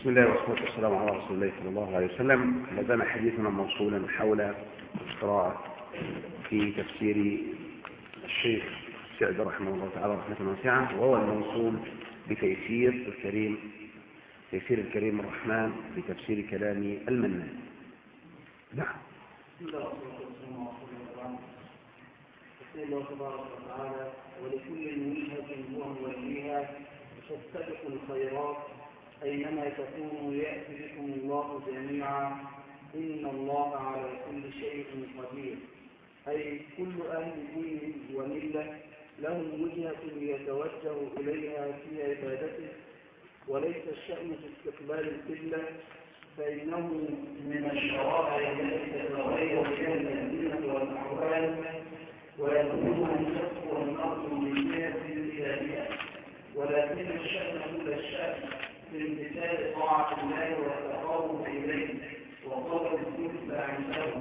بسم الله والصلاة والسلام على رسول الله صلى الله عليه وسلم. لدينا حديثنا موصولا حول القراءة في تفسير الشيخ سعد رحمه الله تعالى رحمة واسعة وهو الموصول بتيسير الكريم تيسير الكريم الرحمن بتفسير كلام المنان. نعم. بسم الله والصلاة والسلام على رسول الله يقول الله ولكل وجهة هو موليها فاستبقوا الخيرات أينما تكونوا يأتي بكم الله جميعا. إن الله على كل شيء قدير. أي كل أهل دين وملة لهم وجهة يتوجه إليها في عبادته. وليس الشأن في استقبال القبلة. فإنه من الشرائع التي تتغير فيها الأدلة والأحوال. ويكون الشك والنقص من جهة إلى ولكن الشأن كل الشأن. في امتثال طاعة الله والتقرب إليه وطلب الزهد عنده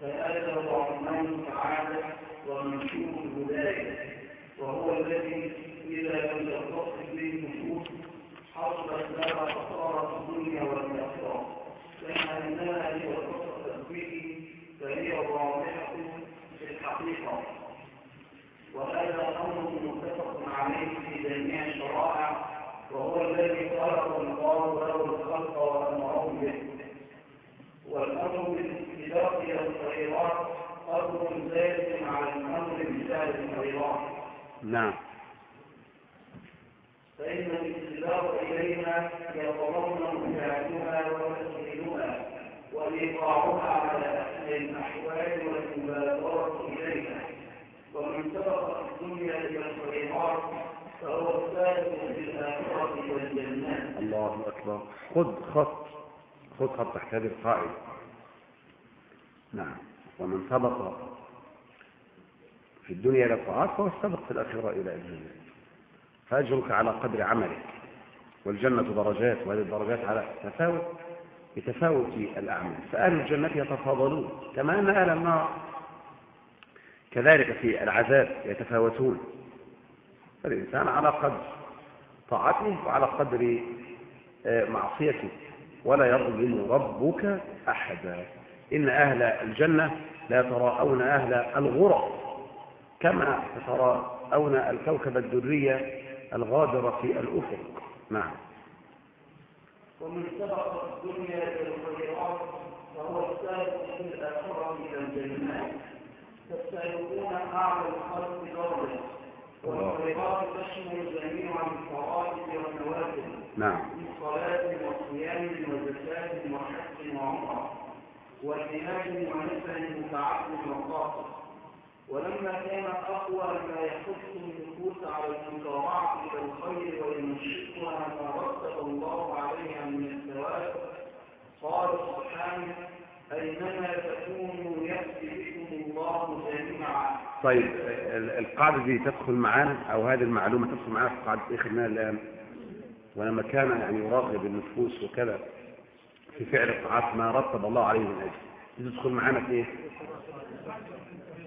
فهذا هو عنوان السعادة ومنشور الهداية وهو الذي إذا لم تتصل به النفوس حصلت لها خسارة الدنيا والآخرة. كما أنها هي وسط التطبيق فهي واضحة في الحقيقة. وهذا أمر متفق عليه في جميع الشرائع وهو الذي خلق الله له الخلق وأمره به والأمر بالاتفاق إلى الخيرات أمر ذلك على الأمر بفعل الخيرات. نعم. فإن الاتباع إليها يتضمن فعلها وتسهيلها وإيقاعها على أحسن الأحوال والمبادرة إليها. ومن سبق الدنيا إلى الخيرات فهو السابق في الآخرة. الله أكبر. خذ خط خذ خط تحت هذه القاعدة. نعم. ومن سبق في الدنيا إلى الطاعات فهو السبق في الآخرة إلى الجنة فأجرك على قدر عملك. والجنة درجات وهذه الدرجات على تفاوت بتفاوت الأعمال. فأهل الجنة يتفاضلون. كما أن أهل النار كذلك في العذاب يتفاوتون. فالإنسان على قدر طاعته وعلى قدر معصيته ولا يظلم ربك أحدا. إن أهل الجنة لا يتراءون أهل الغرف كما يتراءون الكوكب الدرية الغادرة في الأفق. نعم. ومن سبق الدنيا إلى الخيرات فهو السابق في الآخرة إلى الجنات. فالسابقون أعلى الخلق درجة والخيرات تشمل جميع الفرائض والنوافل نعم. صلاة وصيام وزكاة وحج وعمرة وجهاد ونفع متعبد وقاصر ولما كان أقوى ما يحث النفوس على المسارعة إلى الخير وينشئها ما رتب الله عليها من الثواب قال سبحانه أينما تكونوا يأتي بكم الله جميعا. طيب ال- القاعدة دي تدخل معانا أو هذه المعلومة تدخل معانا في قاعدة خدناها الآن؟ ولما كان يعني يراقب النفوس وكذا في فعل الطاعات ما رتب الله عليه من أجل. تدخل معانا في إيه؟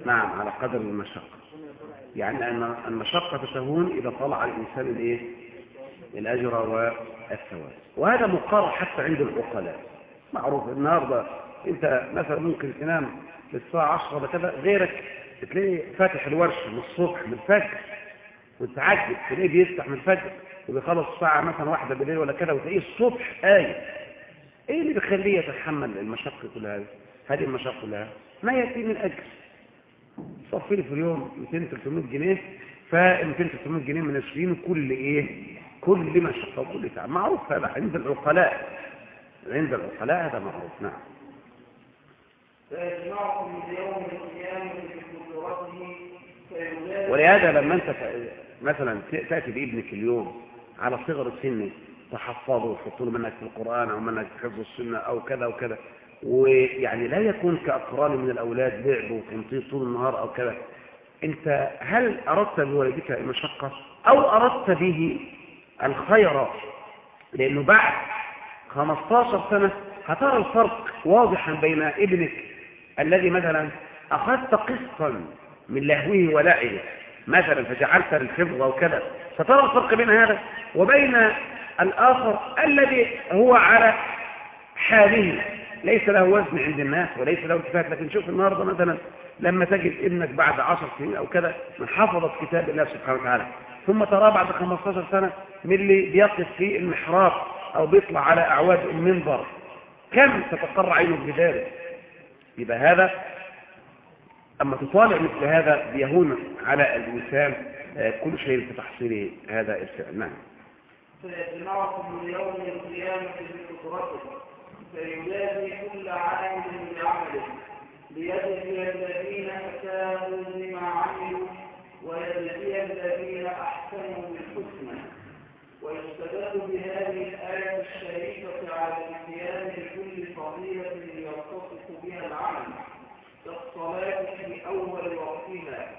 نعم على قدر المشقة. يعني أن المشقة تهون إذا طلع الإنسان الإيه؟ الأجر والثواب. وهذا مقرر حتى عند العقلاء. معروف النهاردة أنت مثلا ممكن تنام للساعة 10 وكذا غيرك تلاقي فاتح الورشة من الصبح من الفجر وتعجب تلاقيه بيفتح من الفجر. وبيخلص الساعة مثلا واحدة بالليل ولا كذا وتلاقيه الصبح قايم. إيه اللي بيخليه يتحمل المشقة كلها هذه هذه المشقة كلها. ما يأتي من أجل. صفي لي في اليوم 200 300 جنيه ف 200 300 جنيه من 20 كل إيه؟ كل مشقة وكل تعب. معروف هذا عند العقلاء. عند العقلاء هذا معروف. نعم. فيجمعكم بيوم القيامة بقدرته فيجازي ولهذا لما أنت مثلا ت- تأتي بابنك اليوم على صغر سنه تحفظه وتحط له منهج في القرآن أو منهج في حفظ السنة أو كذا وكذا ويعني لا يكون كأقران من الأولاد لعب وتنطيط طول النهار أو كذا. أنت هل أردت بولدك المشقه أو أردت به الخير؟ لأنه بعد 15 سنة هترى الفرق واضحا بين ابنك الذي مثلا أخذت قسطا من لهوه ولعبه. مثلا فجعلت للحفظ وكذا. سترى الفرق بين هذا وبين الآخر الذي هو على حاله. ليس له وزن عند الناس وليس له التفات لكن شوف النهارده مثلا لما تجد ابنك بعد عشر سنين أو كذا من حفظت كتاب الله سبحانه وتعالى. ثم تراه بعد 15 سنة من اللي بيقف في المحراب أو بيطلع على أعواد المنبر. كم تتقر عينك بذلك؟ يبقى هذا أما تطالع مثل هذا بيهون على الإنسان آه، كل شيء في تحصيل هذا الفعل. نعم. فيجمعكم ليوم القيامة بقدرته فيجازي كل عامل بعمله ليجزي الذين أساءوا بما عملوا ويجزي الذين أحسنوا بالحسنى. ويستدل بهذه الآية الشريفة على القيام بكل فضيلة يتصف بها العمل. كالصلاة في أول وقتها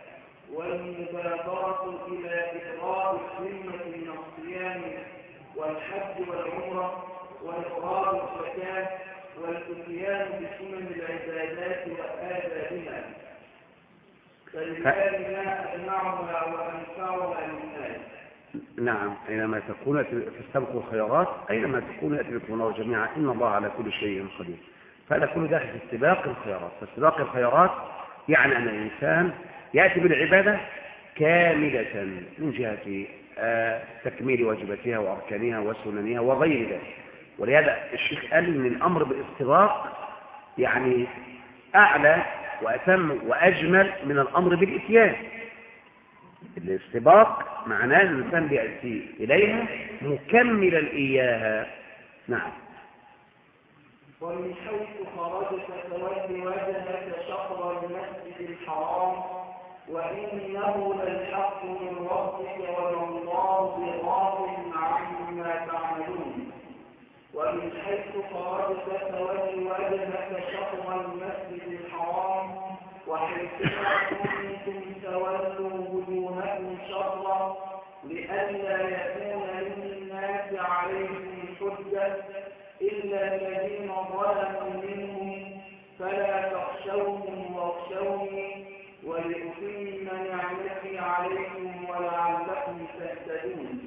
والمبادرة إلى إقرار الذمة من الصيام والحج والعمرة وإقرار الزكاة والإتيان بسنن العبادات وآدابها نعم أينما تكون تستبقوا الخيرات أينما تكون يأتي بكم جميعا إن الله على كل شيء قدير. فهذا كله داخل في استباق الخيرات فاستباق الخيرات يعني أن الإنسان يأتي بالعبادة كاملة من جهة آه، تكميل واجباتها وأركانها وسننها وغير ذلك. ولهذا الشيخ قال إن الأمر بالاستباق يعني أعلى وأتم وأجمل من الأمر بالإتيان. الاستباق معناه أن الإنسان بيأتي إليها مكملا إياها. نعم. ومن حيث خرجت فول وجهك شطر المسجد الحرام وإنه للحق من ربك وما الله عما تعملون. ومن حيث خرجت فول وجهك شطر المسجد الحرام وحيثما كنتم تولوا وجوهكم شطرا لئلا يكون للناس عليكم حجة إلا الذين ظلموا منهم فلا تخشوهم واخشوني ولأتم نعمتي عليكم ولعلكم تهتدون.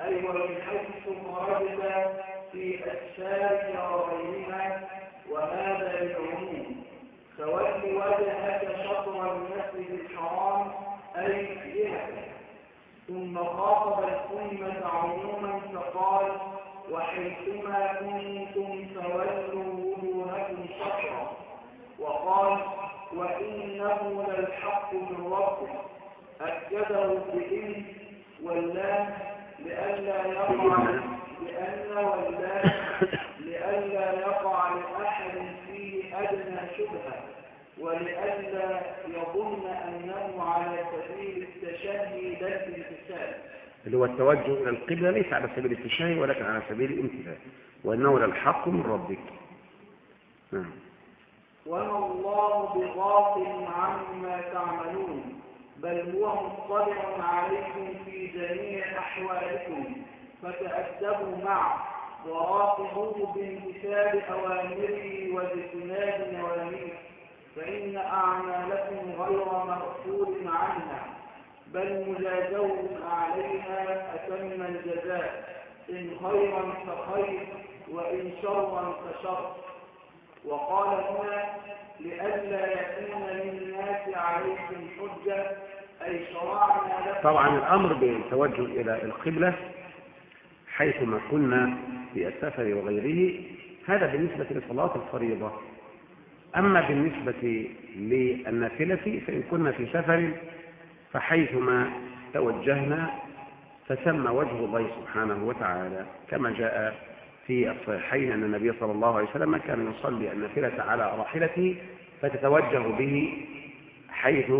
أي حيث خرجت في أسفارك وغيرها وهذا للعموم فول وجهك شطر المسجد الحرام أي جهته ثم خاطب الأمة عموما فقال وحيثما كنتم فولوا وجوهكم شطرا وقال وإنه للحق من ربك أكده بإن واللام لئلا يقع لأن واللام لئلا يقع لأحد فيه أدنى شبهة ولئلا يظن أنه على سبيل التشهي لا الامتثال اللي هو التوجه إلى القبلة ليس على سبيل التشهي ولكن على سبيل الامتثال. وإنه للحق من ربك. نعم. وما الله بغافل عما تعملون بل هو مطلع عليكم في جميع أحوالكم فتأدبوا معه وراقبوه بامتثال أوامره واجتناب نوامره فإن أعمالكم غير مغفور عنها. بل مجازون عليها أتم الجزاء إن خيرا فخير وإن شرا فشر. وقال هنا لئلا يكون للناس عليكم حجة أي شرعنا طبعا الأمر بالتوجه إلى القبلة حيثما كنا في السفر وغيره هذا بالنسبة لصلاة الفريضة. أما بالنسبة للنافلة فإن كنا في سفر فحيثما توجهنا فسمى وجه الله سبحانه وتعالى كما جاء في الصحيحين أن النبي صلى الله عليه وسلم كان يصلي النافلة على راحلته فتتوجه به حيث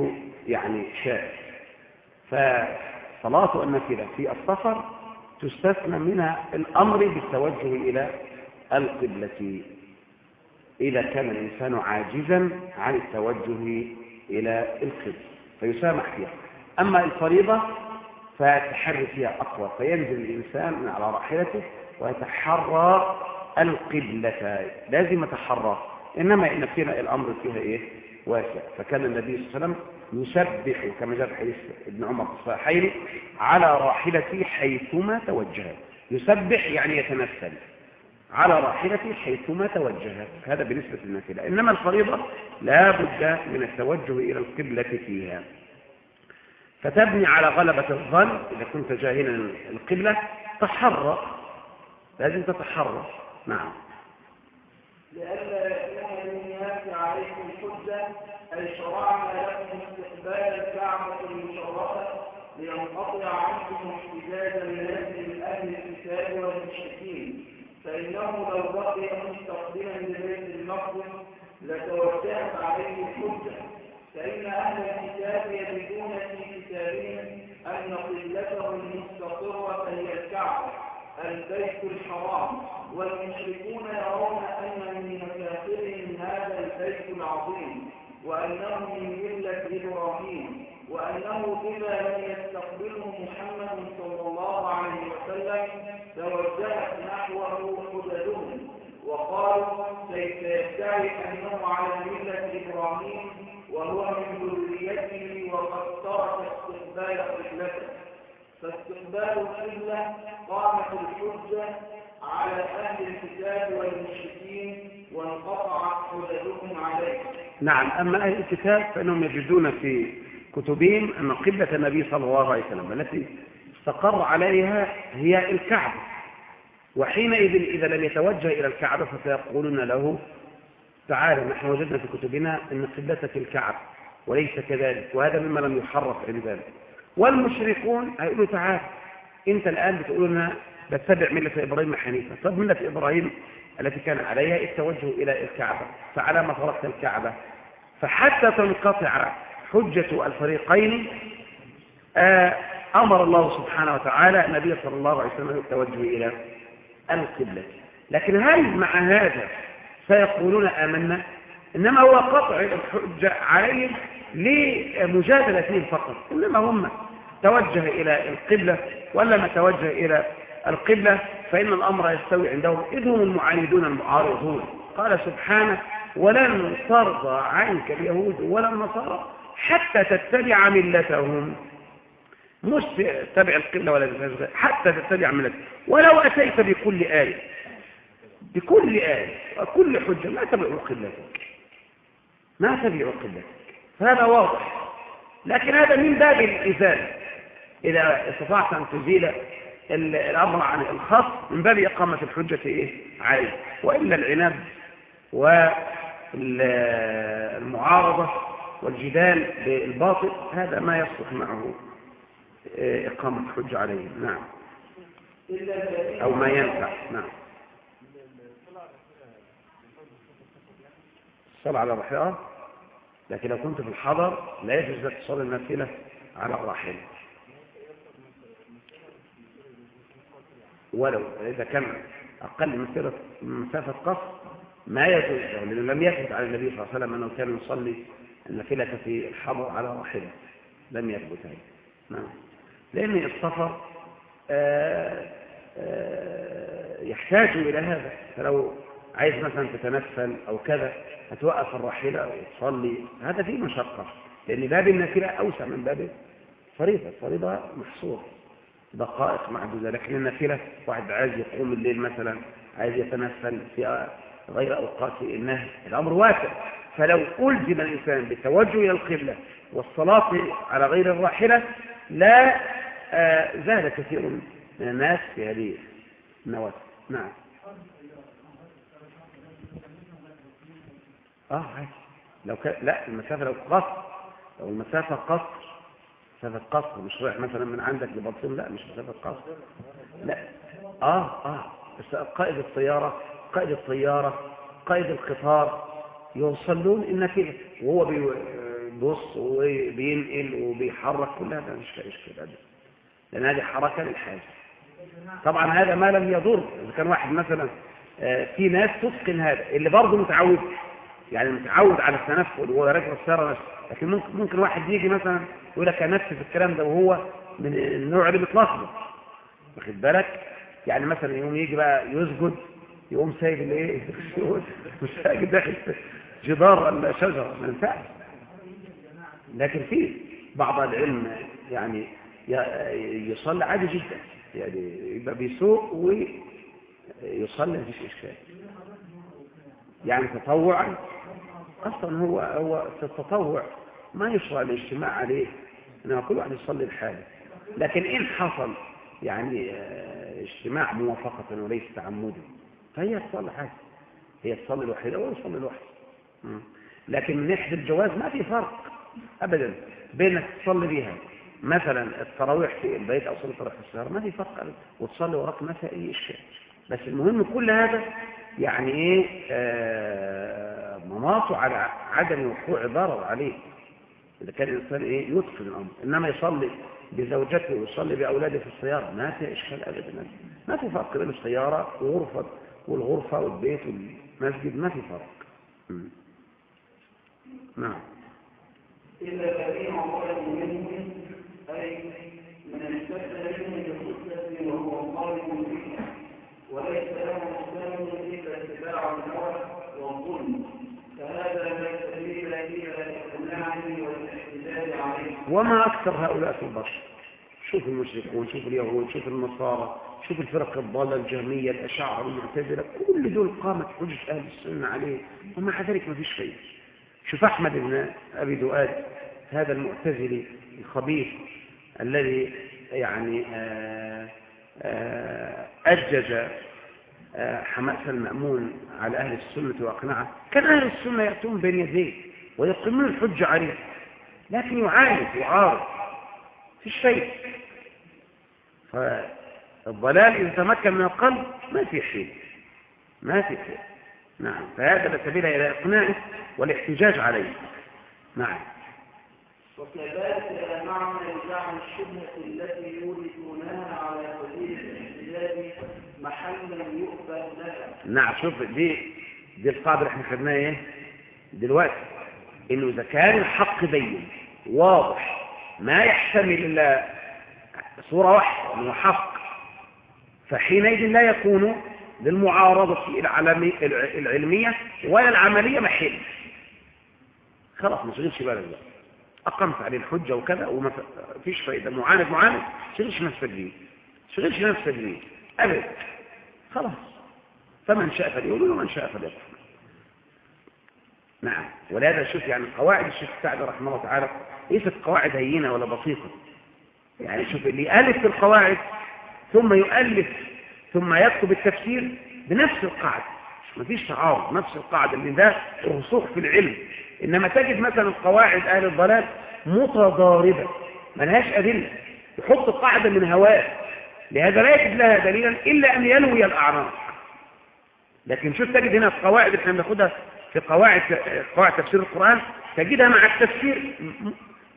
يعني شاء. فصلاة النافلة في السفر تستثنى من الأمر بالتوجه إلى القبلة إذا كان الإنسان عاجزا عن التوجه إلى القبلة. فيسامح فيها. أما الفريضة فالتحري فيها أقوى فينزل الإنسان من على راحلته ويتحرى القبلة. لازم يتحرى إنما إن فينا الأمر فيها إيه؟ واسع. فكان النبي صلى الله عليه وسلم يسبح كما جاء في حديث ابن عمر في الصحيحين على راحلته حيثما توجهت يسبح يعني يتنفل. على راحلته حيثما توجه. هذا بالنسبة للنافلة إنما الفريضة لا بد من التوجه إلى القبلة فيها. فتبني على غلبة الظن. إذا كنت جاهلا القبلة تحرى. لازم تتحرى. نعم. لئلا يكون للناس عليكم حجة أي شرعنا لكم استقبال الكعبة المشرفة لينقطع عنكم احتجاج الناس من أهل الكتاب والمشركين. فإنه لو بقي مستقبلا لبيت المقدس لتوجهت عليه الحجة فإن أهل الكتاب يجدون في كتابهم أن قبلتهم المستقرة هي الكعبة البيت الحرام. والمشركون يرون أن من مكافرهم هذا البيت العظيم وأنه من ملة إبراهيم. وأنه إذا لم يستقبله محمد صلى الله عليه وسلم توجهت نحوه حددهم وقالوا كيف يدعي أنه على ملة إبراهيم وهو من ذريته وقد ترك استقبال قبلته. فاستقبال القبلة قامت الحجة على أهل الكتاب والمشركين وانقطعت حججهم عليه. نعم أما أهل الكتاب فإنهم يجدون في كتبهم أن قبلة النبي صلى الله عليه وسلم التي استقر عليها هي الكعبة. وحينئذ إذا لم يتوجه إلى الكعبة فسيقولون له تعالى نحن وجدنا في كتبنا أن قبلتك الكعبة وليس كذلك وهذا مما لم يحرف عند ذلك. والمشركون هيقولوا تعالى أنت الآن بتقول لنا بتتبع ملة إبراهيم حنيفة طب ملة إبراهيم التي كان عليها التوجه إلى الكعبة فعلى ما تركت الكعبة فحتى تنقطع حجة الفريقين آه أمر الله سبحانه وتعالى النبي صلى الله عليه وسلم التوجه إلى القبلة. لكن هل مع هذا سيقولون آمنا؟ إنما هو قطع الحجة عليهم لمجادلتهم فقط إنما هم توجه إلى القبلة ولا ما توجه إلى القبلة فإن الأمر يستوي عندهم. إذ هم المعاندون المعارضون. قال سبحانه ولن ترضى عنك اليهود ولا النصارى حتى تتبع ملتهم. مش تتبع القبلة ولا تتبع حتى تتبع ملتهم. ولو أتيت بكل آية. بكل آية. وكل حجة. ما تبعوا قبلتك ما تبعوا قبلتك هذا واضح. لكن هذا من باب الإزالة. إذا استطعت أن تزيل الأمر عن الخاص من باب إقامة الحجة إيه؟ عليه. وإلا العناد والمعارضة والجدال بالباطل هذا ما يصلح معه إقامة الحجة عليه. نعم. أو ما ينفع. نعم. الصلاة على الرحلة لكن لو كنت في الحضر لا يجوز لك تصلي النافلة على الراحلة ولو إذا كان أقل مسيرة مسافة قصر ما يجوز لأنه لم يثبت على النبي صلى الله عليه وسلم أنه كان يصلي النافلة في الحضر على راحلة لم هذا نعم. لأن السفر آآ آآ يحتاج إلى هذا. فلو عايز مثلا تتنفل أو كذا هتوقف الراحلة وتصلي. هذا فيه مشقة. لأن باب النافلة أوسع من باب الفريضة. الفريضة محصور دقائق معدودة. لكن النافلة واحد عايز يقوم الليل مثلا عايز يتنفل في غير أوقات النهي. الأمر واسع. فلو ألزم الإنسان بالتوجه إلى القبلة والصلاة على غير الراحلة لا آه زال كثير من الناس في هذه النوافل نعم. آه لو ك... لا المسافة لو قصر لو المسافة قصر مسافة قصر مش رايح مثلا من عندك لبطين لا مش مسافة قصر. لا. آه آه. قائد الطيارة قائد الطيارة قائد القطار يوصلون النافلة وهو بيبص وبينقل وبيحرك كل هذا مش كده لأن هذه حركة للحاجة. طبعا هذا ما لم يضر. إذا كان واحد مثلا في ناس تتقن هذا اللي برضه متعود. يعني متعود على التنفل وهو راكب السيارة نفسه لكن ممكن ممكن واحد يجي مثلا يقول لك انفذ الكلام ده وهو من النوع اللي بيتلخبط. واخد بالك؟ يعني مثلا يوم يجي بقى يسجد يقوم سايب الإيه؟ مش ساجد داخل جدار ولا شجرة؟ ما ينفعش. لكن في بعض العلم يعني يصلي عادي جدا. يعني يبقى بيسوق ويصلي مفيش إشكال. يعني تطوعا أصلا هو هو في التطوع ما يشرع الاجتماع عليه. إنما كل واحد يصلي لحاله. لكن إن حصل يعني آه، اجتماع موافقة وليس تعمدا فهي تصلي حاجة هي تصلي الوحيدة وهو يصلي الوحيد مم. لكن من ناحية الجواز ما في فرق أبدا بينك تصلي بيها مثلا التراويح في البيت أو صلاة التراويح في السهر ما في فرق أبدا. وتصلي وراك ما في أي إشكال. بس المهم كل هذا يعني إيه؟ آه مناطه على عدم وقوع ضرر عليه. إذا كان الإنسان إيه؟ يتقن الأمر. إنما يصلي بزوجته ويصلي بأولاده في السيارة ما في إشكال أبدا. ما في فرق بين السيارة وغرفة والغرفة والبيت والمسجد. ما في فرق. نعم. إلا الذين ظلموا منهم أي من اشتد منهم بالخطة وهو ظالم فيها وليس له إسلام إلا اتباع الهوى والظلم. فهذا لا سبيل إلى الإقناع والاحتجاج عليه. وما أكثر هؤلاء في البشر؟ شوف المشركون شوف اليهود شوف النصارى شوف الفرق الضالة الجهمية الأشاعرة المعتزلة كل دول قامت حجة أهل السنة عليه ومع ذلك ما فيش فايدة شوف أحمد بن أبي دؤاد هذا المعتزلي الخبيث الذي يعني آه، آه، أجج آه، حماس المأمون على أهل السنة وأقنعه. كان أهل السنة يأتون بين يديه ويقيمون الحجة عليه لكن يعاند يعارض فيش شيء فالضلال إذا تمكن من القلب ما في شيء ما في شيء نعم فهذا لا سبيل إلى إقناعه. والاحتجاج عليه. نعم. وكذلك معنى لجعل الشبهة التي يوردونها على سبيل الاحتجاج محلا يقبل لها. نعم شوف دي دي القاعدة اللي إحنا خدناها إيه؟ دلوقتي. إنه إذا كان الحق بين واضح ما يحتمل إلا صورة واحدة إنه حق. فحينئذ لا يكون للمعارضة العلمي العلمية ولا العملية محل. خلاص ما تشغلش بالك بقى. أقمت عليه الحجة وكذا وما فيش فايدة. معاند معاند. شغلش نفسك بيه شغلش نفسك بيه أبد. خلاص. فمن شاء فليؤمن ومن شاء فليكفر. نعم. ولهذا شوف يعني قواعد الشيخ سعد رحمه الله تعالى ليست قواعد هينة ولا بسيطة. يعني شوف اللي يألف في القواعد ثم يؤلف ثم يكتب التفسير بنفس القاعدة. ما فيش تعارض نفس القاعدة اللي ده الرسوخ في العلم. إنما تجد مثلا قواعد أهل الضلال متضاربة ما لهاش أدلة يحط قاعدة من هواه. لهذا لا يجد لها دليلا إلا أن ينوي الأعراض. لكن شوف تجد هنا القواعد اللي إحنا بناخدها في قواعد قواعد تفسير القرآن؟ تجدها مع التفسير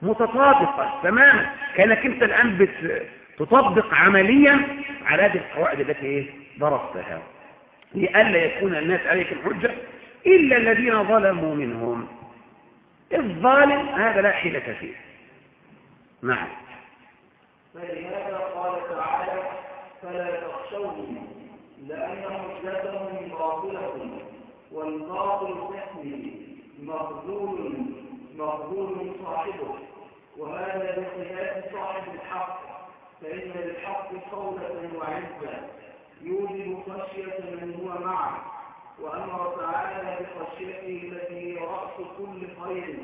متطابقة تماما. كأنك أنت الآن بت تطبق عمليا على هذه القواعد التي إيه؟ درستها لئلا يكون الناس عليك الحجة إلا الذين ظلموا منهم. الظالم هذا لا حيلة فيه. نعم. فلهذا قال تعالى فلا تخشوهم لأن حجتهم باطلة والباطل تحمي مخذول مخذول صاحبه وهذا بخلاف صاحب الحق فإن للحق قولة وعزة. يوجب خشية من هو معه وأمر تعالى بخشيته التي هي رأس كل خير.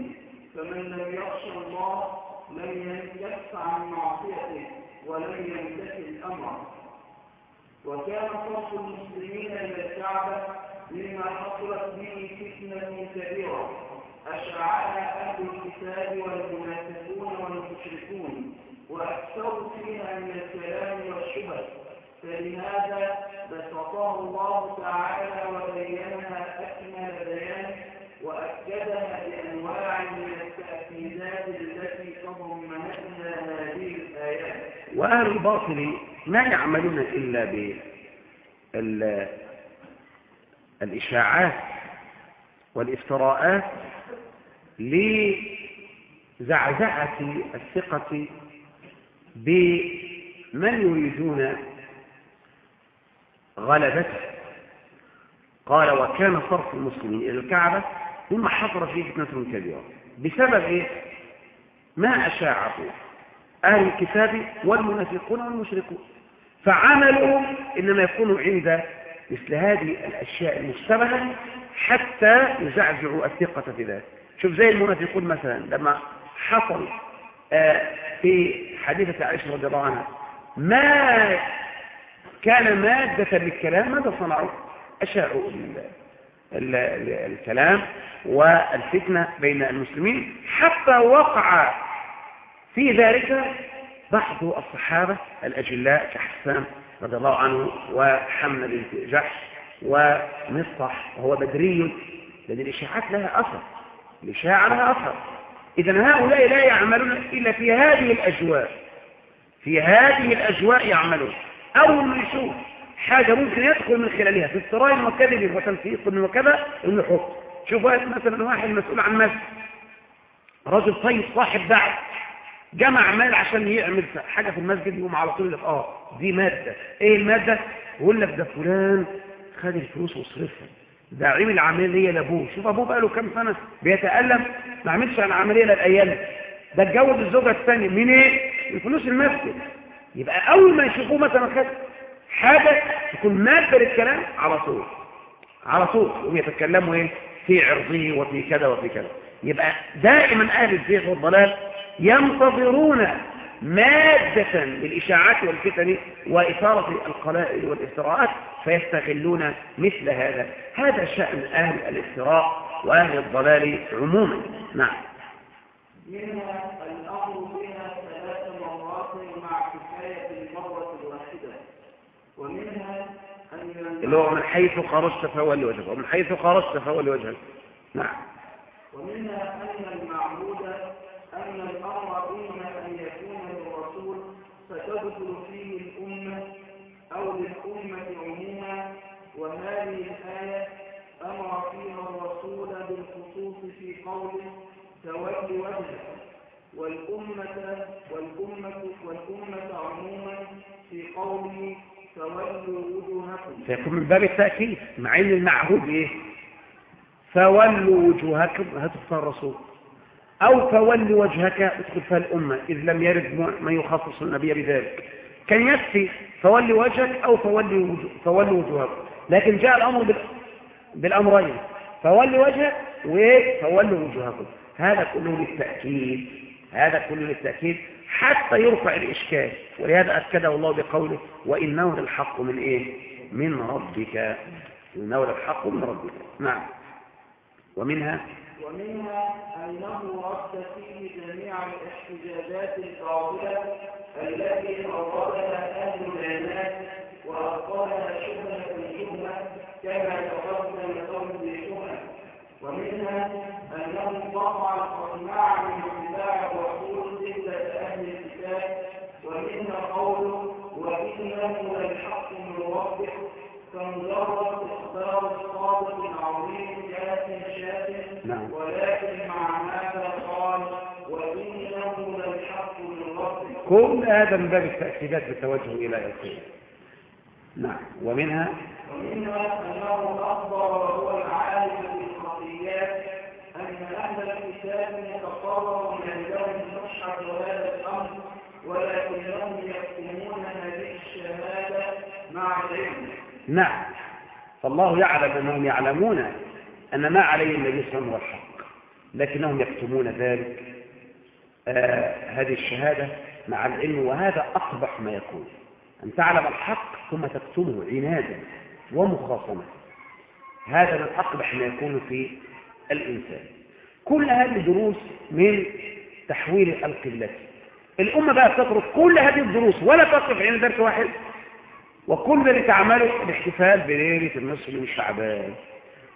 فمن لم يخشى الله لم يكف عن معصيته ولم يمتثل أمره وكان صرف المسلمين إلى الكعبة مما حصلت به فتنة كبيرة. أشعلها أهل الكتاب والمنافقون والمشركون وأكثروا فيها من الكلام والشبه. فلهذا بسطها الله تعالى وبينها أكمل بيان وأكدها بأنواع من التأكيدات التي تضمنتها هذه الآيات. وأهل الباطل ما يعملون إلا بالإشاعات والإفتراءات لزعزعة الثقة بمن يريدون غلبته. قال وكان صرف المسلمين إلى الكعبة مما حصل فيه فتنة كبيرة. بسبب إيه؟ ما أشاعه أهل الكتاب والمنافقون والمشركون. فعملهم إنما يكون عند مثل هذه الأشياء المشتبهة حتى يزعزعوا الثقة في ذلك. شوف زي المنافقون مثلا لما حصل آه، في حديثة عائشة رضي الله عنها ما كان مادة للكلام ماذا صنعوا أشاعوا الكلام والفتنة بين المسلمين. حتى وقع في ذلك بعض الصحابة الأجلاء كحسان رضي الله عنه وحمنا بنت جحش ومصطح وهو بدري. لأن الإشاعات لها أثر الإشاعة لها أثر. إذا هؤلاء لا يعملون إلا في هذه الأجواء في هذه الأجواء يعملون. أول ما يشوف حاجة ممكن يدخل من خلالها في افتراء وكذب وتنفيق وكذا انه يحط شوف مثلا واحد مسؤول عن مسجد رجل طيب صاحب دعوة. جمع مال عشان يعمل حاجة في المسجد يقوم على طول يقول آه دي مادة. إيه المادة؟ يقول لك ده فلان خد الفلوس وصرفها ده عمل عملية لأبوه. شوف أبوه بقى له كام سنة بيتألم ما عملش عن عملية للأيام ده اتجوز الزوجة الثانية. من إيه من فلوس المسجد. يبقى أول ما يشوفوه مثلا خد حاجة تكون مادة للكلام على طول. على طول. ويتكلموا إيه؟ في عرضه وفي كذا وفي كذا. يبقى دائما أهل الزيغ والضلال ينتظرون مادة للإشاعات والفتن وإثارة القلائل والافتراءات فيستغلون مثل هذا. هذا شأن أهل الافتراء وأهل الضلال عموما. نعم منها الأمر بها ثلاث مرات مع كفاية المرة الواحدة ومنها أن اللي هو من حيث خرجت فولي وجهك. ومن حيث خرجت فولي وجهك. نعم. ومنها أن المعبود أن الأمر إما أن يكون للرسول فتدخل فيه الأمة أو للأمة عموما. وهذه الآية أمر فيها الرسول بالخصوص في قوله تول وجهك. والأمة والأمة والأمة عموما في قوله فيكون من باب التأكيد. مع إن المعهود إيه؟ فولوا وجوهكم هتختار الرسول. أو فول وجهك ادخل فيها الأمة إذ لم يرد ما يخصص النبي بذلك. كان يكفي فول وجهك أو فول فول وجهك لكن جاء الأمر بال... بالأمرين. فول وجهك وفول وجهكم هذا كله للتأكيد. هذا كله للتأكيد حتى يرفع الإشكال. ولهذا أكده الله بقوله وإنه للحق من إيه؟ من ربك. إنه للحق من ربك. نعم. ومنها؟ ومنها أنه رد فيه جميع الاحتجاجات الفاضلة التي أوردها أهل العناد وأبطلها شبهة الشبهة كما تقدم قول الشبهة ومنها أنه قطع القناع من اتباع الرسول قبلة أهل الكتاب ومنها قوله وإنه للحق من ربك العظيم نعم. ولكن مع ماذا قال وإنه للحق من كل هذا من باب التأكيدات بالتوجه إلى الخير. نعم. ومنها؟ ومنها أنه أخبر وهو العالم بالخطيات أن أهل الكتاب يتقرر من عندهم نصحة هذا الأمر ولكنهم يكتمون هذه الشهادة مع العلم. نعم. فالله يعلم أنهم يعلمون أن ما عليه النبي صلى الله عليه وسلم هو الحق لكنهم يكتمون ذلك آه هذه الشهادة مع العلم وهذا أقبح ما يكون. أن تعلم الحق ثم تكتمه عنادا ومخاصمة. هذا من أقبح ما يكون في الإنسان. كل هذه الدروس من تحويل القبلة الأمة بقى تترك كل هذه الدروس ولا تقف عند درس واحد؟ وكل اللي تعمله الاحتفال بليلة النصف من شعبان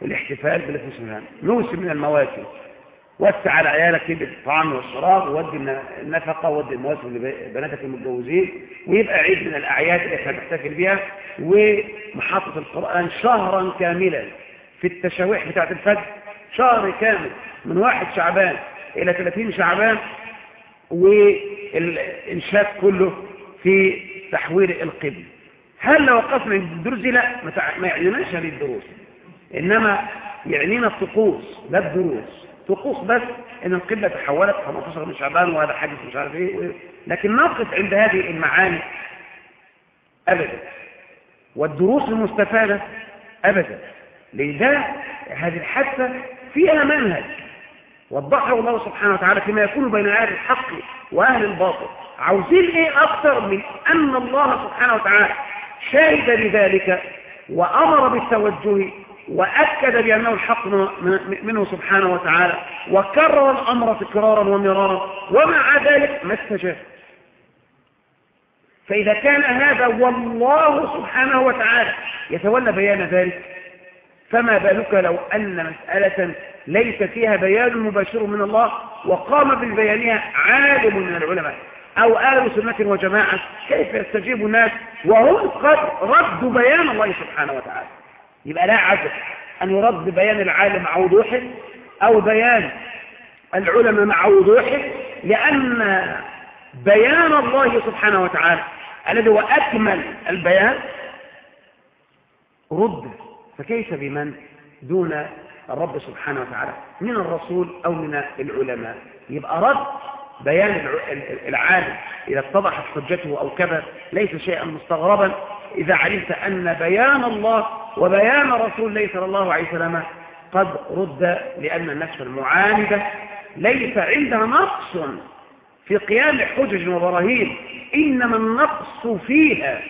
الاحتفال من موسم من المواسم. وسع على عيالك كده الطعام والشراب وودي النفقة وودي المواسم لبناتك المتجوزين ويبقى عيد من الأعياد اللي إحنا بنحتفل بيها ومحطة القرآن شهرا كاملا في التشاويح بتاعت الفجر شهر كامل من واحد شعبان إلى 30 شعبان والإنشاد كله في تحويل القبل هل لو وقفنا عند الدروس دي لا ما يعنيناش؟ هذه الدروس. إنما يعنينا الطقوس لا الدروس طقوس بس إن القبلة تحولت 15 من شعبان وهذا حدث مش عارف إيه لكن نقف عند هذه المعاني أبدا. والدروس المستفادة أبدا. لذا هذه الحادثة فيها منهج. وضحه الله سبحانه وتعالى فيما يكون بين أهل الحق وأهل الباطل. عاوزين إيه أكثر من أن الله سبحانه وتعالى شاهد بذلك وأمر بالتوجه وأكد بأنه الحق منه سبحانه وتعالى وكرر الأمر تكرارا ومرارا ومع ذلك ما استجاب. فإذا كان هذا والله سبحانه وتعالى يتولى بيان ذلك فما بالك لو أن مسألة ليس فيها بيان مباشر من الله وقام بالبيانها عالم من العلماء؟ أو أهل سنة وجماعة كيف يستجيب الناس وهم قد ردوا بيان الله سبحانه وتعالى. يبقى لا عجب أن يرد بيان العالم مع وضوحه أو بيان العلماء مع وضوحه لأن بيان الله سبحانه وتعالى الذي هو أكمل البيان رد. فكيف بمن؟ دون الرب سبحانه وتعالى من الرسول أو من العلماء. يبقى رد بيان العالم إذا اتضحت حجته أو كذا ليس شيئا مستغربا. إذا علمت أن بيان الله وبيان رسول الله صلى الله عليه وسلم قد رد لأن النفس المعاندة. ليس عندها نقص في قيام حجج وبراهين إنما النقص فيها.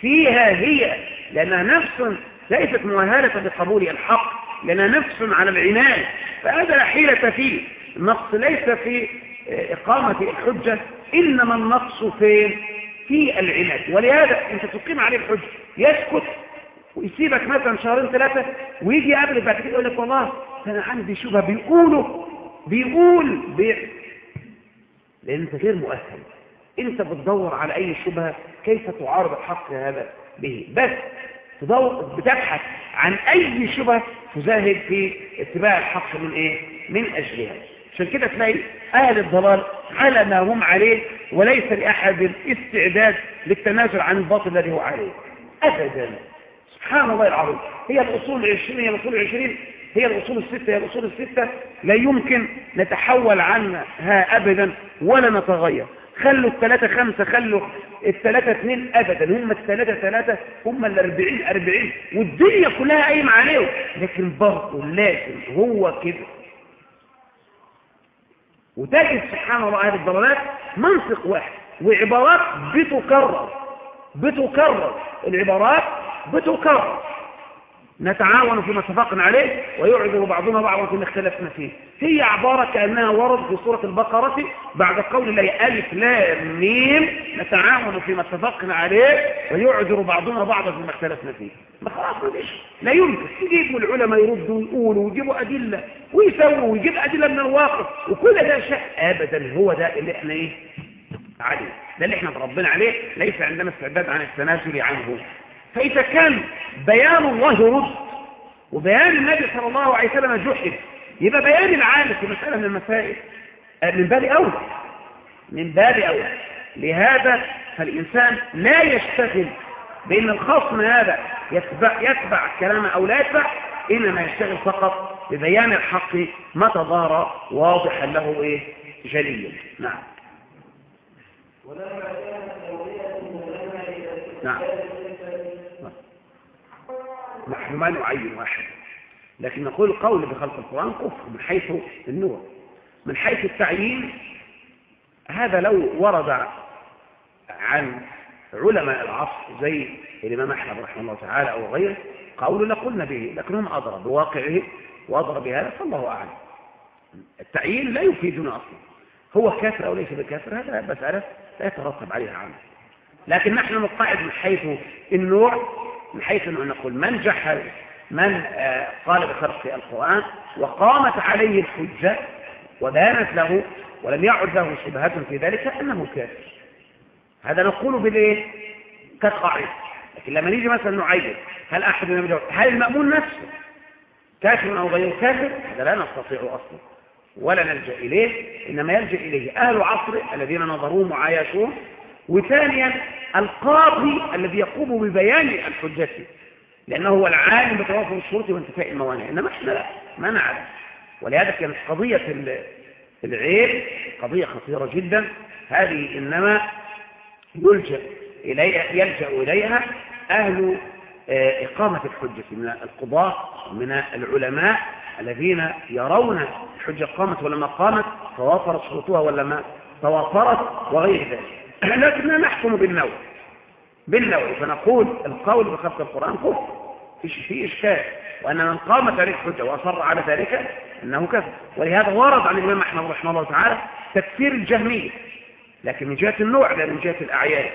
فيها هي لأنها نفس ليست مؤهلة بقبول الحق لأنها نفس على العناد فهذا لا حيلة فيه. النقص ليس في إقامة الحجة إنما النقص فين في العناد ولهذا أنت تقيم عليه الحجة يسكت ويسيبك مثلا شهرين ثلاثة ويجي يقابلك بعد كده يقول لك والله أنا عندي شبهة. بيقولوا بيقول بي... لأن أنت غير مؤهل. أنت بتدور على أي شبهة كيف تعارض الحق هذا به. بس تدور بتبحث عن أي شبهة تزاهد في اتباع الحق من إيه؟ من أجلها. عشان كده تلاقي أهل الضلال على ما هم عليه وليس لأحد استعداد للتنازل عن الباطل الذي هو عليه. أبدا. سبحان الله العظيم. هي الأصول العشرين هي الأصول العشرين هي الأصول الستة هي الأصول الستة. لا يمكن نتحول عنها أبدا ولا نتغير. خلوا الثلاثة خمسة خلوا الثلاثة اثنين أبدا. هم الثلاثة ثلاثة هم الأربعين أربعين. والدنيا كلها قايمة عليهم. لكن برضه لازم هو كده. وتجد سبحان الله أهل الضلالات منطق واحد وعبارات بتكرر بتكرر العبارات بتكرر. نتعاون فيما اتفقنا عليه ويعذر بعضنا بعضا فيما اختلفنا فيه. هي عبارة كأنها ورد في سورة البقرة بعد قول الله ألف لام ميم. نتعاون فيما اتفقنا عليه ويعذر بعضنا بعضا فيما اختلفنا فيه. ما خلاص ما لا يمكن. يجيبوا العلماء يردوا ويقولوا ويجيبوا أدلة ويسووا ويجيب أدلة من الواقع. وكل ده شيء أبدا هو ده اللي إحنا إيه؟ عليه. ده اللي إحنا ربنا عليه. ليس عندنا استعداد عن التنازل عنه. فإذا كان بيان الله رد وبيان النبي صلى الله عليه وسلم جحد. يبقى بيان العالم في مسألة من المسائل من باب أولى من باب أولى لهذا فالإنسان لا يشتغل بأن الخصم هذا يتبع, يتبع كلامه أو لا يتبع إنما يشتغل فقط ببيان الحق ما تظاهر واضحا له إيه؟ جليا. نعم. نعم. نحن ما نعين واحد. لكن نقول القول بخلق القرآن كفر من حيث النور. من حيث التعيين هذا لو ورد عن علماء العصر زي الإمام أحمد رحمه الله تعالى أو غيره قول لقلنا به لكنهم أضرب بواقعه وأضرب بهذا فالله أعلم. التعيين لا يفيدنا أصلا. هو كافر أو ليس بكافر هذا مسألة لا يترتب عليها عمل. لكن نحن نقاعد من حيث النوع من حيث أنه نقول من جحل من قال بخلق القرآن وقامت عليه الحجة وبانت له ولم يعد له شبهة في ذلك أنه كافر هذا نقول بالإيه؟ كقاعدة لكن لما نيجي مثلا نعيد هل أحد من هل المأمون نفسه كافر أو غير كافر هذا لا نستطيع أصلا ولا نلجأ إليه إنما يلجأ إليه أهل عصره الذين نظروه وعايشوه وثانيا القاضي الذي يقوم ببيان الحجة لأنه هو العالم بتوافر الشروط وانتفاء الموانع. إنما إحنا لا ما نعلم ولهذا كانت قضية العيب قضية خطيرة جدا. هذه إنما يلجأ إليها يلجأ إليها أهل آه، إقامة الحجة من القضاة من العلماء الذين يرون الحجة قامت ولا ما قامت توافرت شروطها ولا ما توافرت وغير ذلك. لكننا نحكم بالنوع. بالنوع. فنقول القول بخلق القرآن كفر. فيش فيه إشكال. وأن من قامت عليه الحجة وأصر على ذلك أنه كفر. ولهذا ورد عن الإمام أحمد رحمه الله تعالى تكفير الجهمية. لكن من جهة النوع لا من جهة الأعيان.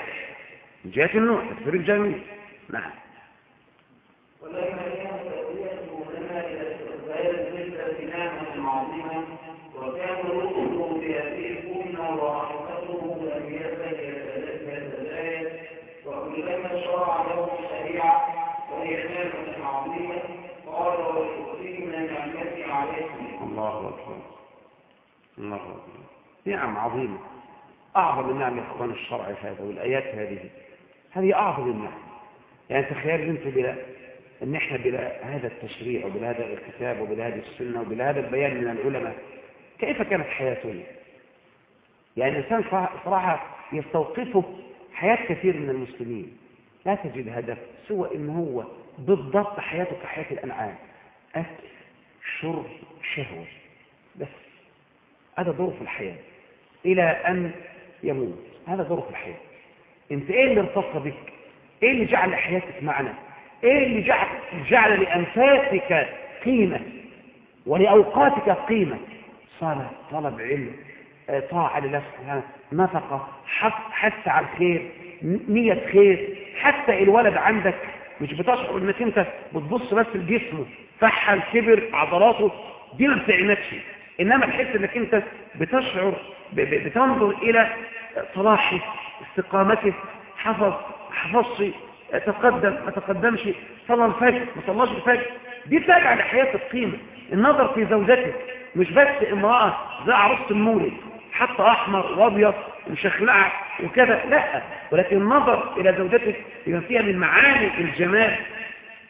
من جهة النوع تكفير الجهمية. نعم. ولما كان تأويته لنا إلى استقبال تلك النعمة العظيمة وكان رسله بهذه الأمة ورحمته لم يزل يتلذذ وكلما شرع له الشريعة وهي نعمة عظيمة قال ولأتم نعمتي عليكم الله أكبر الله أكبر نعم عظيمة أعظم النعم يا إخوان الشرع هذا والآيات هذه. هذه أعظم النعم يعني تخيل أنت بلا أن إحنا بلا هذا التشريع وبلا هذا الكتاب وبلا هذه السنة وبلا هذا البيان من العلماء كيف كانت حياتنا؟ يعني الإنسان صراحة يستوقفه حياة كثير من المسلمين. لا تجد هدف سوى إن هو بالضبط حياته كحياة الأنعام. أكل شرب شهوة. بس. هذا ظروف الحياة. إلى أن يموت. هذا ظروف الحياة. أنت إيه اللي ارتبط بك؟ إيه اللي جعل حياتك معنى إيه اللي جعل, جعل لأنفاسك قيمة ولأوقاتك قيمة؟ صلاة طلب علم آه، طاعة لله سبحانه نفقة حث على الخير نية خير. حتى الولد عندك مش بتشعر إنك أنت بتبص بس لجسمه فحل كبر عضلاته دي ما بتعنتش إنما تحس إنك أنت بتشعر بتنظر إلى صلاحه استقامته حفظ حفظش تقدم ما تقدمش صلى الفجر ما صلاش الفجر. دي تابع لحياة القيمة النظر في زوجتك مش بس امرأة زي عروسة المولد حتى أحمر وأبيض وشخلعة وكذا لا. ولكن النظر إلى زوجتك بما فيها من معاني الجمال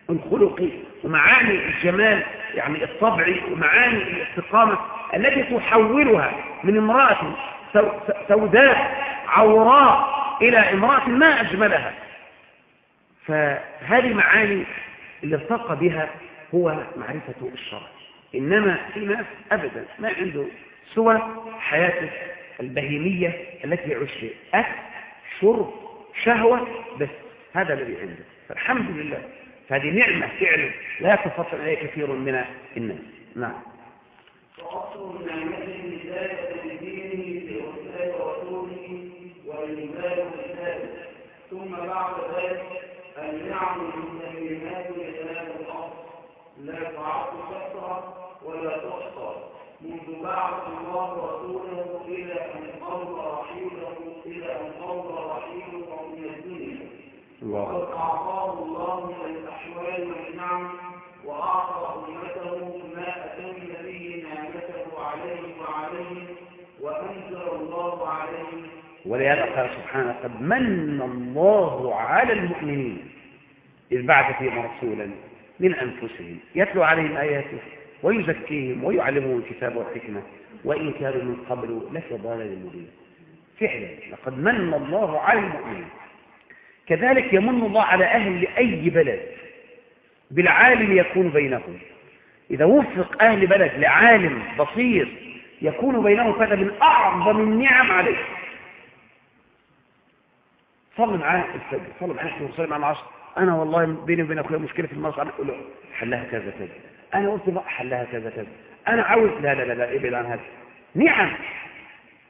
الخلقي ومعاني الجمال يعني الطبعي ومعاني الاستقامة. التي تحولها من امرأة سوداء عوراء إلى امرأة ما أجملها. فهذه معاني اللي ارتقى بها هو معرفة الشرع. إنما في ناس أبدا ما عنده سوى حياته البهيمية التي يعيش فيها أكل شرب شهوة بس هذا الذي عنده. فالحمد لله. فهذه نعمة فعلا لا يتفصل عليها كثير من الناس. نعم. النعمة لدينه رسوله رساله ثم بعد ذلك النعم لا تعد كثرة ولا تحصى. منذ بعث الله رسوله إلى أن رحيله إلى أن رحيله من الدنيا. وقد أعطاه الله من الأحوال والنعم وأعطى أمته ما أتم به نعمته ولهذا قال سبحانه قد من الله على المؤمنين إذ بعث فيهم رسولا من أنفسهم يتلو عليهم آياته ويزكيهم ويعلمهم الكتاب والحكمة وإن كانوا من قبل لفي ضلال مبين. فعلا لقد من الله على المؤمنين. كذلك يمن الله على أهل أي بلد بالعالم يكون بينهم. إذا وفق أهل بلد لعالم بصير يكون بينهم فهذا من أعظم النعم عليه. صلوا معاه الفجر صلوا معاه إحنا وصلنا مع العصر. أنا والله بيني وبين أخويا مشكلة في المصعد أقول له حلها كذا كذا. أنا قلت بقى حلها كذا كذا. أنا عاوز لا لا لا لا ابعد عن هذا. نعم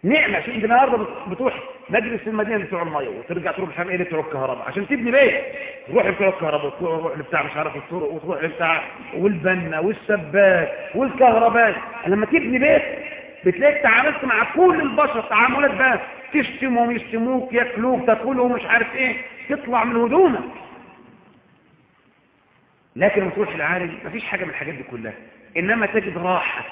نعمة عشان انت النهارده بتروح مجلس المدينة بتوع المية وترجع تروح مش عارف إيه بتوع الكهرباء. عشان تبني بيت تروح بتوع الكهرباء وتروح لبتاع مش عارف الطرق وتروح لبتاع والبنا والسباك والكهرباء. لما تبني بيت بتلاقيك تعاملت مع كل البشر تعاملات بقى تشتمهم يشتموك ياكلوك تاكلهم مش عارف إيه تطلع من هدومك. لكن لما تروح العالم مفيش حاجة من الحاجات دي كلها. إنما تجد راحة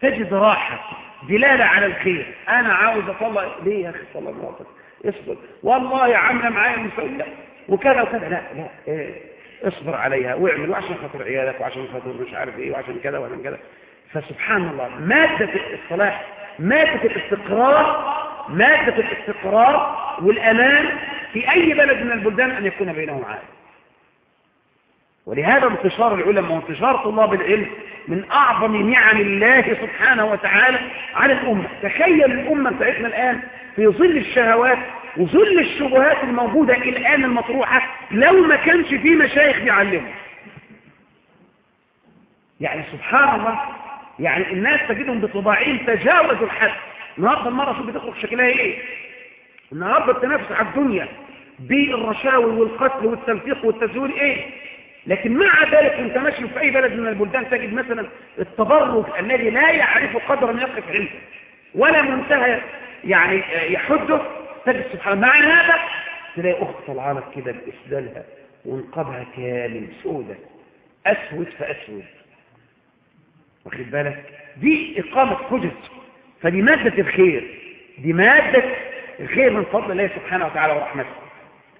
تجد راحة دلالة على الخير. أنا عاوز أطلع ليه يا أخي صلى الله عليه اصبر. والله عم معايا مسوية وكذا وكذا. لا لا إيه اصبر عليها واعمل وعشان خاطر عيالك وعشان خاطر مش عارف إيه وعشان كذا وعشان كذا. فسبحان الله مادة الصلاح مادة الاستقرار مادة الاستقرار والأمان في أي بلد من البلدان أن يكون بينهم عالم ولهذا انتشار العلماء وانتشار طلاب العلم من أعظم نعم الله سبحانه وتعالى على الأمة. تخيل الأمة بتاعتنا الآن في ظل الشهوات وظل الشبهات الموجودة الآن المطروحة لو ما كانش في مشايخ بيعلموا. يعني سبحان الله يعني الناس تجدهم بطباعهم تجاوزوا الحد. النهارده المرأة بتخرج شكلها إيه؟ النهارده التنافس على الدنيا بالرشاوي والقتل والتلفيق والتزوير إيه؟ لكن مع ذلك أنت ماشي في أي بلد من البلدان تجد مثلا التبرج الذي لا يعرف قدرا يقف عنده ولا منتهى يعني يحده. تجد سبحان مع هذا تلاقي أخت لك كده باسدالها ونقابها كامل سودة أسود فأسود. واخد بالك؟ دي إقامة حجج. فدي مادة الخير. دي مادة الخير من فضل الله سبحانه وتعالى ورحمته.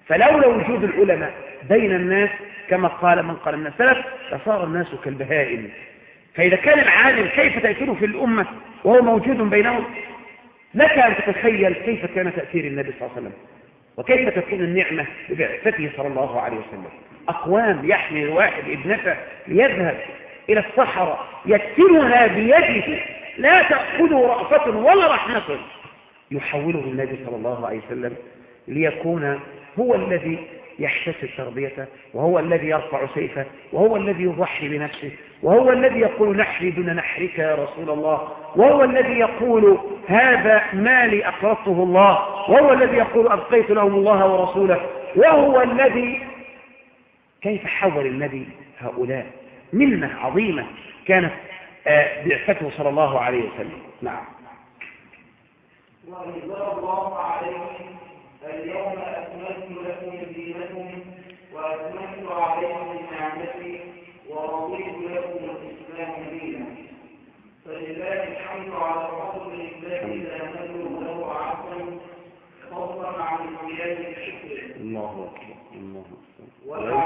فلولا وجود العلماء بين الناس كما قال من قال من السلف لصار الناس كالبهائم. فإذا كان العالم كيف تأثيره في الأمة وهو موجود بينهم؟ لك أن تتخيل كيف كان تأثير النبي صلى الله عليه وسلم. وكيف تكون النعمة ببعثته صلى الله عليه وسلم. أقوام يحمل واحد ابنته ليذهب. إلى الصحراء يكسرها بيده. لا تأخذه رأفة ولا رحمة. يحوله النبي صلى الله عليه وسلم ليكون هو الذي يحتسب تربيته وهو الذي يرفع سيفه وهو الذي يضحي بنفسه وهو الذي يقول نحري دون نحرك يا رسول الله وهو الذي يقول هذا مالي أقرضته الله وهو الذي يقول أبقيت لهم الله ورسوله وهو الذي كيف حول النبي هؤلاء؟ منة عظيمة كانت بعثته صلى الله عليه وسلم. نعم. وأنزل الله عليهم اليوم أكملت لكم دينكم وأتممت عليكم نعمتي ورضيت لكم الإسلام دينا فلله الحمد على الرسول الذي لا نبلغ له عفوا فضلا عن قيام الشكر الله أكبر. الله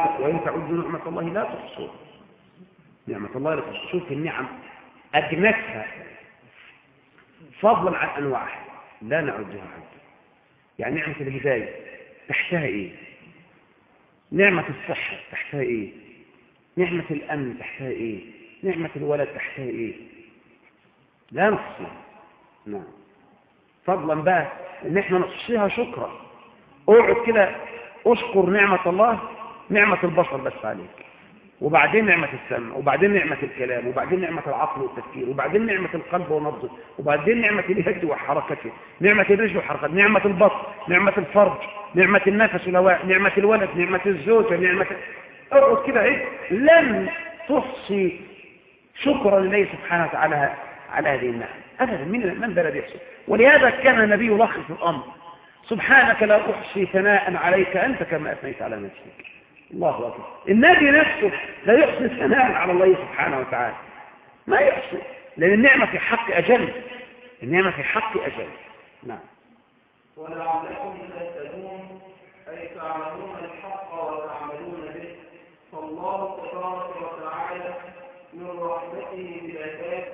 أكبر. وإن تعدوا نعمة الله لا تحصوها. نعمة الله تحصوها شوف النعم أجنتها فضلا عن أنواعها. لا نعدها حتى يعني نعمة الهداية تحتها إيه؟ نعمة الصحة تحتها إيه؟ نعمة الأمن تحتها إيه؟ نعمة الولد تحتها إيه؟ لا نحصيها. نعم. فضلا بقى إن إحنا نحصيها شكرا. أقعد كده أشكر نعمة الله نعمة البشر بس عليك. وبعدين نعمة السمع وبعدين نعمة الكلام وبعدين نعمة العقل والتفكير وبعدين نعمة القلب ونبضه وبعدين نعمة اليد وحركته نعمة الرجل وحركته نعمة البطن نعمة الفرج نعمة النفس والهواء نعمة الولد نعمة الزوجة نعمة اقعد كده إيه؟ لن تحصي شكرا لله سبحانه وتعالى على هذه النعم ابدا من من الذي يحصي ولهذا كان النبي يلخص الأمر. سبحانك لا أحصي ثناء عليك أنت كما أثنيت على نفسك. الله أكبر. النبي نفسه لا يحسن ثناء على الله سبحانه وتعالى. ما يحسن لأن النعمة في حق أجل. النعمة في حق أجل. نعم. ولعلكم تهتدون أي تعلمون الحق وتعملون به. فالله تبارك وتعالى من رحمته بالعباد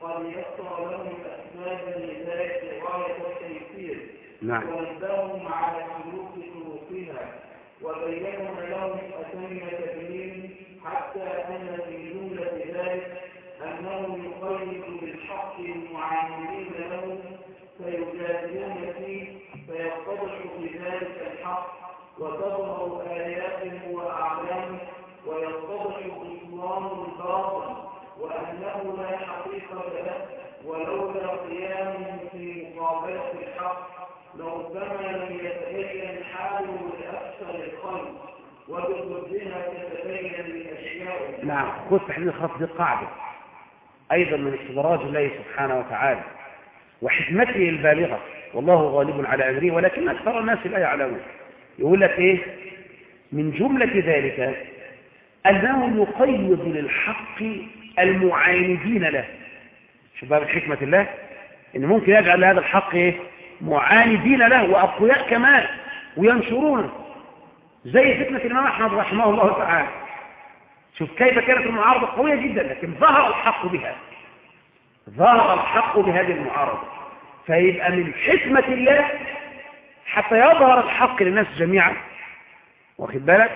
قد يسر لهم أسباب الهداية غاية التيسير. نعم. ونبههم على سلوك شروطها. وبين لهم أتم تبيين حتى أن في جملة ذلك أنه يقيد بالحق المعاملين له فيجادلون فيه فيتضح في ذلك الحق وتظهر آياته وأعلامه ويتضح بطلان الباطل وأنه لا حقيقة له ولولا قيامه في مقابلة الحق لربما لم يتبين حاله الخلق نعم خذ تحديد الخط دي قاعدة. أيضا من استدراج الله سبحانه وتعالى وحكمته البالغة. والله غالب على أمره ولكن أكثر الناس لا يعلمون. يقول لك إيه؟ من جملة ذلك أنه يقيد للحق المعاندين له. من حكمة الله؟ إن ممكن يجعل هذا الحق إيه؟ معاندين له وأقوياء كمان وينشرونه زي فتنة الإمام أحمد رحمه الله تعالى. شوف كيف كانت المعارضة قوية جدا لكن ظهر الحق بها. ظهر الحق بهذه المعارضة. فيبقى من حكمة الله حتى يظهر الحق للناس جميعا. واخد بالك؟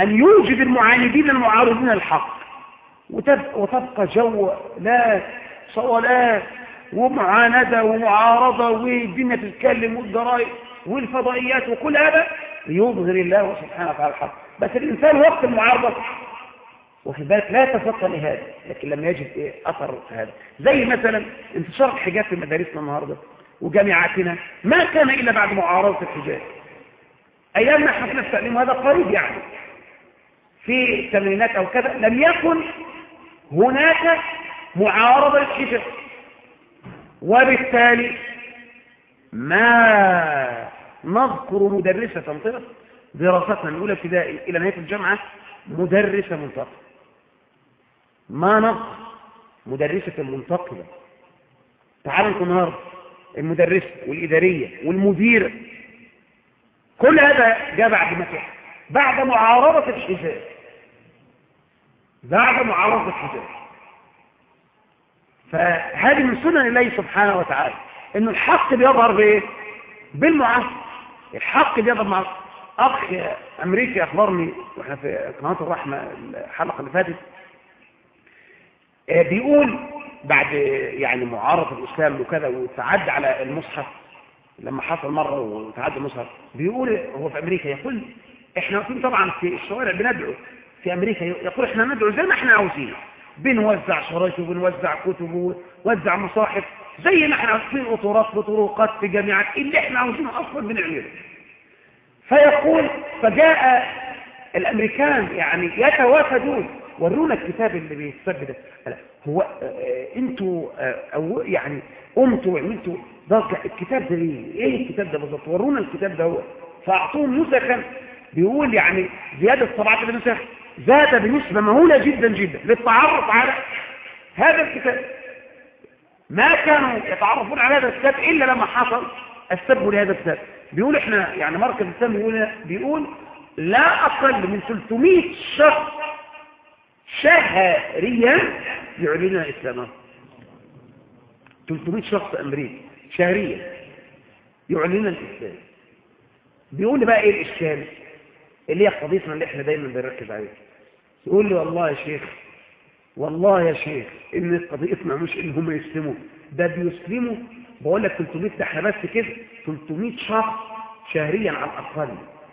أن يوجد المعاندين المعارضين الحق. وتبقى جو لا صولات ومعاندة ومعارضة والدنيا تتكلم والجرائد والفضائيات وكل هذا ليظهر الله سبحانه وتعالى الحق. بس الإنسان وقت المعارضة واخد بالك لا يتفطن لهذا لكن لما يجد إيه؟ أثر هذا. زي مثلا انتشار الحجاب في مدارسنا النهاردة وجامعاتنا ما كان إلا بعد معارضة الحجاب. أيام ما إحنا كنا التعليم هذا قريب يعني. في الثمانينات أو كذا لم يكن هناك معارضة للحجاب. وبالتالي ما نذكر مدرسة تنطلق دراستنا من أولى ابتدائي إلى نهاية الجامعة مدرسة منتقبة ما نذكر مدرسة منتقبة تعالوا أنتم النهارده المدرسة والإدارية والمديرة كل هذا جاء بعد متى بعد معارضة الحجاب. بعد معارضة الحجاب. فهذه من سنن الله سبحانه وتعالى انه الحق بيظهر بإيه؟ بالمعاصر الحق بيظهر مع أخ أمريكي أخبرني وإحنا في قناه الرحمة الحلقة اللي فاتت بيقول بعد يعني معارضة الإسلام وكذا وتعدى على المصحف لما حصل مرة وتعدى المصحف بيقول هو في أمريكا يقول إحنا واقفين طبعا في الشوارع بندعو في أمريكا يقول إحنا ندعو زي ما إحنا عاوزين. بنوزع شرايط وبنوزع كتب ووزع مصاحف. زي ما إحنا في قطورات في طرقات في جامعات اللي إحنا عاوزينه أصلا بنعمله. فيقول فجاء الأمريكان يعني يتوافدون ورونا الكتاب اللي بيتسجل ده. هو آه أنتوا آه أو يعني قمتوا وعملتوا ضجة. الكتاب ده ليه؟ إيه الكتاب ده بالظبط؟ ورونا الكتاب ده هو. فاعطوهم نسخا. بيقول يعني زيادة طبعات النسخ زاد بنسبة مهولة جدا جدا. للتعرف على هذا الكتاب. ما كانوا يتعرفون على هذا الكتاب إلا لما حصل السب لهذا الكتاب بيقول إحنا يعني مركز الاسلام بيقول بيقول لا أقل من 300 شخص شهريا يعلنون اسلامهم 300 شخص أمريكي شهريا يعلنون الإسلام. بيقول لي بقى إيه الإشكال؟ اللي هي قضيتنا اللي إحنا دايما بنركز عليها. يقول لي والله يا شيخ والله يا شيخ إن قضيتنا مش إن هم يسلموا. ده بيسلموا؟ بقول لك 300 ده إحنا بس كده 300 شخص شهريا على الأقل.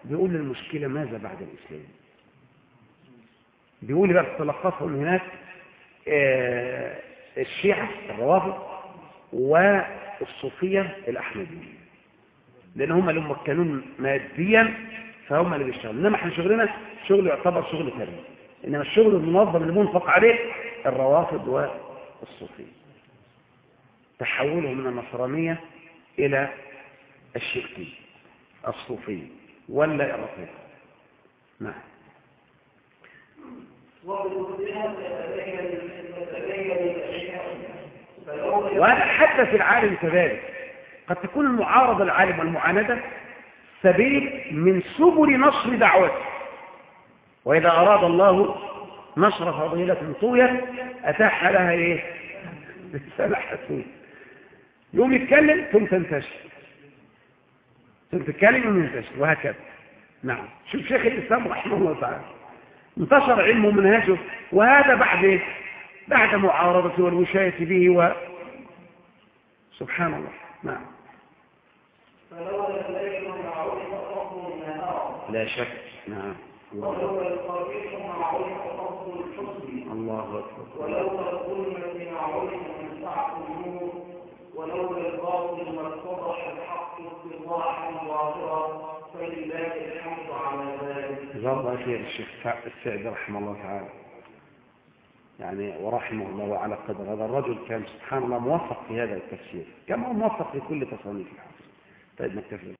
بيقول المشكلة ماذا بعد الإسلام؟ بيقول بقى تلخصهم هناك آه الشيعة الروافض والصوفية الأحمدية. لأن هم اللي مكنون ماديا فهم اللي بيشتغلوا. إنما إحنا شغلنا شغل يعتبر شغل تربية. إنما الشغل المنظم اللي منفق عليه الروافض والصوفية. تحولهم من النصرانية إلى الشركية الصوفية ولا الرفيق نعم. وهذا حتى في العالم كذلك. قد تكون المعارضة العالم والمعاندة سبيل من سبل نصر دعوته. وإذا أراد الله نشر فضيلة طوية أتاح لها إيه؟ رسالة حسوية يوم يتكلم ثم تنتشر. ثم تتكلم ثم ينتشر وهكذا. نعم. شوف شيخ الإسلام رحمه الله تعالى. انتشر علمه ومنهجه وهذا بعد إيه؟ بعد معارضته والوشاية به و سبحان الله. نعم. لا شك. نعم. ولولا القبيح مع علم فضل الحسن الله أكبر. ولولا الظلمة مع علم منفعة النور ولولا الباطل ما اتضح الحق اتضاحا ظاهرا فلله الحمد على ذلك الله خير الشيخ السعدي رحمه الله تعالى. يعني ورحمه الله وعلى قدر. هذا الرجل كان سبحان الله موفق في هذا التفسير. كما موفق في كل تصانيف الحفظ. طيب نكتفي.